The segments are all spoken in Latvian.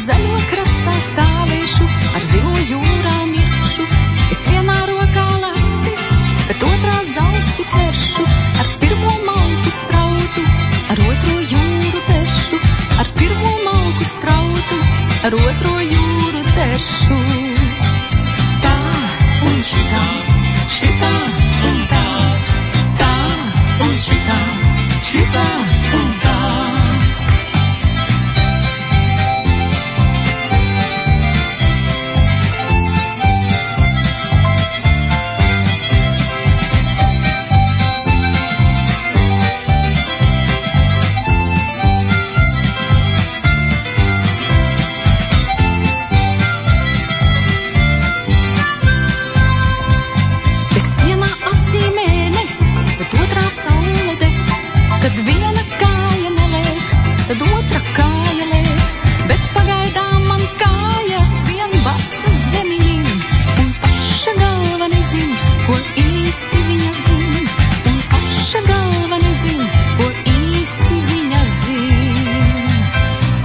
zaļo krastā stāvēšu, ar zilo jūrā mirkšu. Es vienā rokā lasi, bet otrā zelti tveršu, ar pirmo malku strautu, ar otro jūru dzeršu, ar pirmo malku strautu, ar otro jūru dzeršu. Tā un šitā, šitā un tā, tā un šitā, šitā saule degs, kad viena kāja nelēks, tad otra kāja lēks, bet pagaidām man kājas vien basa zemiņin, un paša galva nezin, ko īsti viņa zin, un paša galva nezin, ko īsti viņa zin.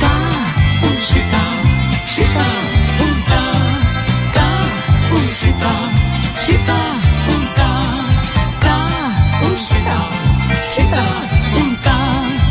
Tā un šitā, šitā un tā, tā un šitā, šitā un tā. 是的，是的，应当。